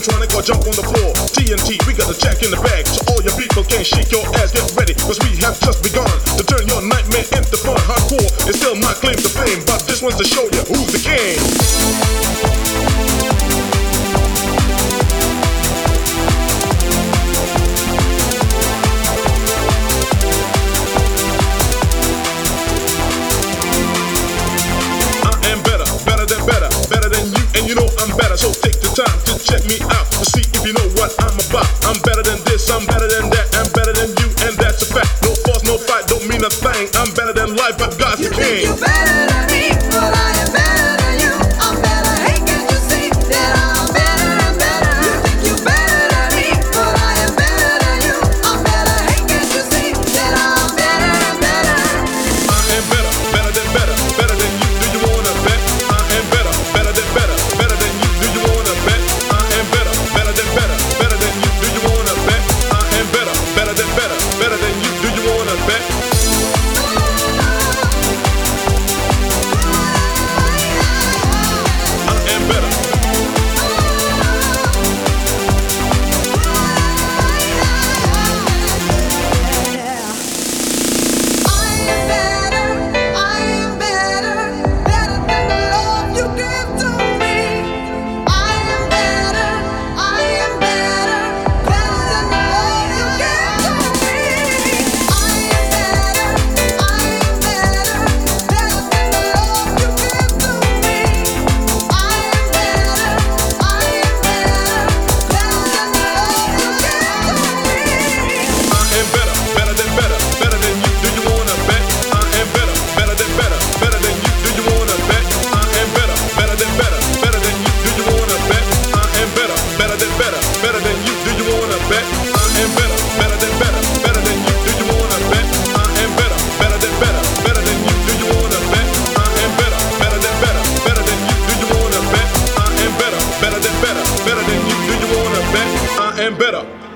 electronic or jump on the floor. TNT, we got a jack in the bag, so all your people can shake your ass. Get ready, cause we have just begun to turn your nightmare into fun. Hardcore is still my claim to fame, but this one's to show you who's the king. so check me out to see if you know what I'm about. I'm better than this, I'm better than that, I'm better than you, and that's a fact. No force, no fight, don't mean a thing. I'm better than life, but God's you the king. and better.